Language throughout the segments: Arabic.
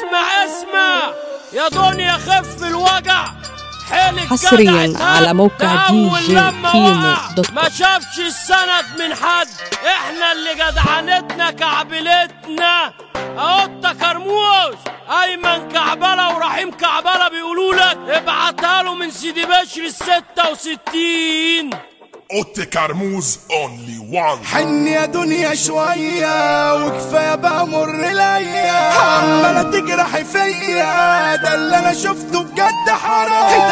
اسمع اسمع. يا دنيا خف الوجع. حصرياً على موقع دي جي لما كيمو. ما شافش السند من حد. إحنا اللي جدعنتنا كعبلتنا. اهو انت كرموز. ايمن كعبلة ورحيم كعبلة بيقولوا لك ابعتها له من سيدي بشر الستة وستين. اوتي كرموز only حن يا دنيا شوية وكفاية بقى مر ليا. عمالة تجرحي فيا ده اللي أنا شفته بجد حرام.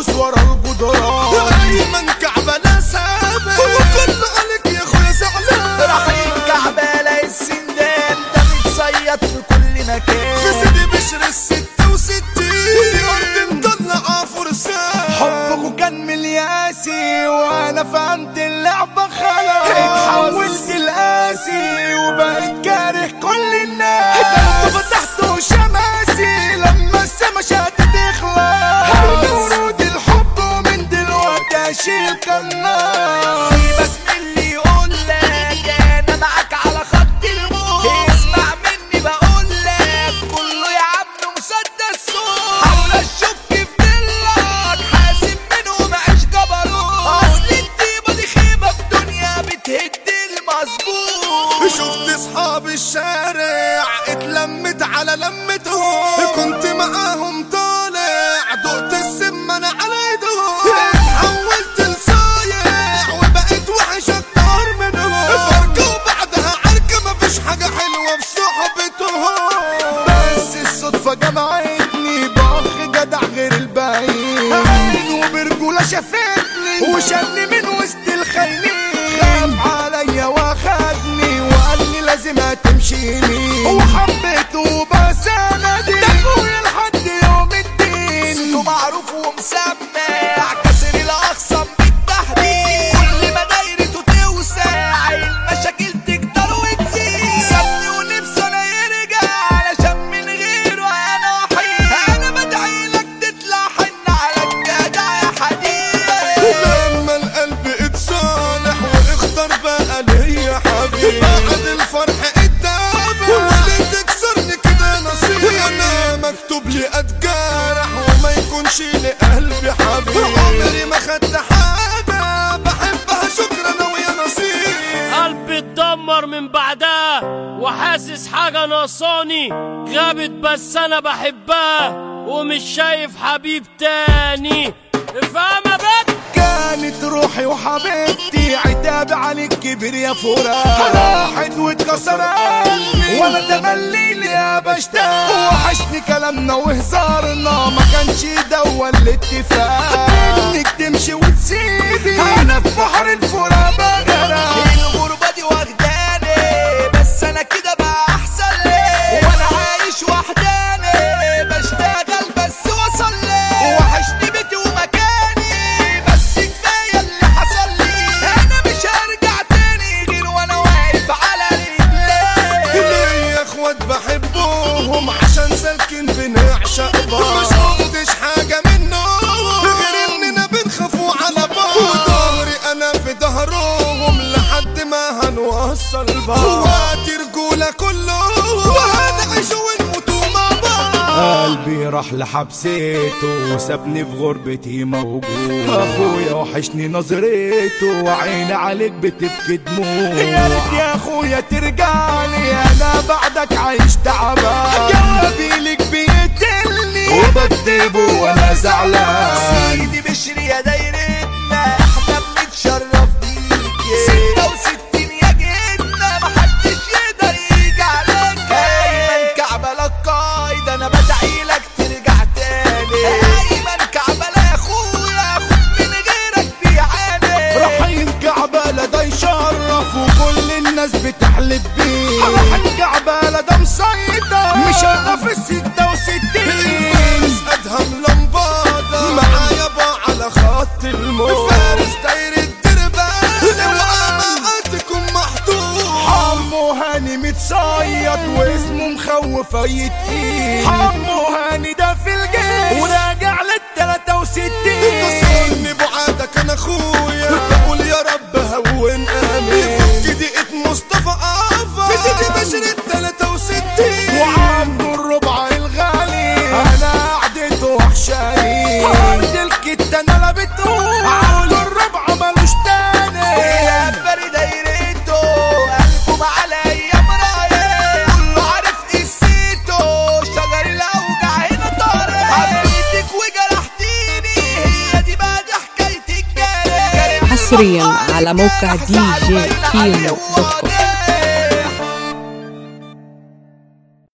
عايش محبوس الشارع اتلمت على لمتهم. كنت معاهم طالع دقت السمنة على ايدهم اتحولت لصايع وبقيت وحش أكتر منهم. فرقة وبعدها عركة مفيش حاجة حلوة في صحبتهم. بس الصدفة جمعتني بأخ جدع غير الباقيين وبرجولة شافتني وشالني من وسط لازم هتمشيني وحبيته بس وما يكونش لقلبي حبيب عمري ما خدت حاجة بحبها. شكرا ويا نصيب. قلبي اتدمر من بعدها وحاسس حاجة ناقصاني. غابت بس أنا بحبها ومش شايف حبيب تاني. افهمها بك كانت روحي وحبيبتي عتاب عليك كبير يا فراق وأنا تملي ليها بشتاق وحشني كلامنا وهزارنا. ما كانش دوا الاتفاق. انك تمشي وتسيبي. أنا في بحر بنعشق بعض ما شفتش حاجة منهم غير إننا بنخافوا على بعض. وظهري أنا في ظهرهم لحد ما هنوصل بعض. وقت رجوله كلهم وهنعيش ونموتوا مع بعض. قلبي راح لحبسيته وسابني في غربتي موجود. أخويا وحشني نظرته وعيني عليك بتبكي دموع يا ريت يا أخويا ترجع لي أنا بعدك عايش تعبان. وبكتبه وأنا زعلان. سيدي بشري يا دايرتنا بيعيط واسمه مخوف اي تقيل حمو هاني ده في الجيش. وراجع لل 63 انت صورني بعادك أنا أخويا. بقول يا رب مصريا على موقع دي جي كيمو دوت كوم